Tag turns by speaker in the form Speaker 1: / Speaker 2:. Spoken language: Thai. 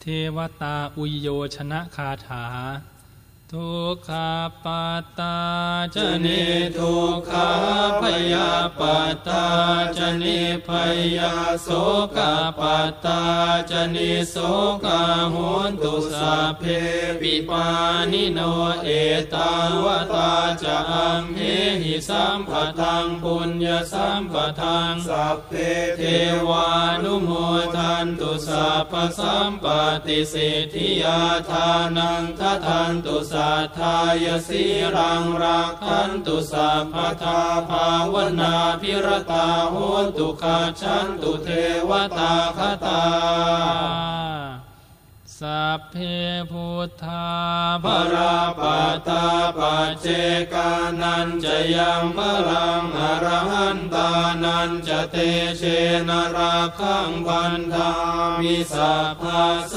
Speaker 1: เทวตาอุยโยชนะคาถา ทุกขาปัตตาจนิทุกขาพยาปัตตาจนิพยาโสกาปัตตาจนิโสกาโหนตุสัพเพปิปานิโนเอตาวตาจะอัมเหหิสัมปทังปุญญสัมปทัง
Speaker 2: สัพเพ
Speaker 1: เทวานุโมท นตุสัพพสัมปติสิทธิยาทานังทัทันตุสัทธายสีรังรักขันตุสัพพทาภาวนาพิรตาโหตุคาชันตุเทวตาคตา พเพพุทธาภราปตาปัจเจกานันจะยังพลังอรหันตานันจะเตเชนราคังบันธามิสัพพาโส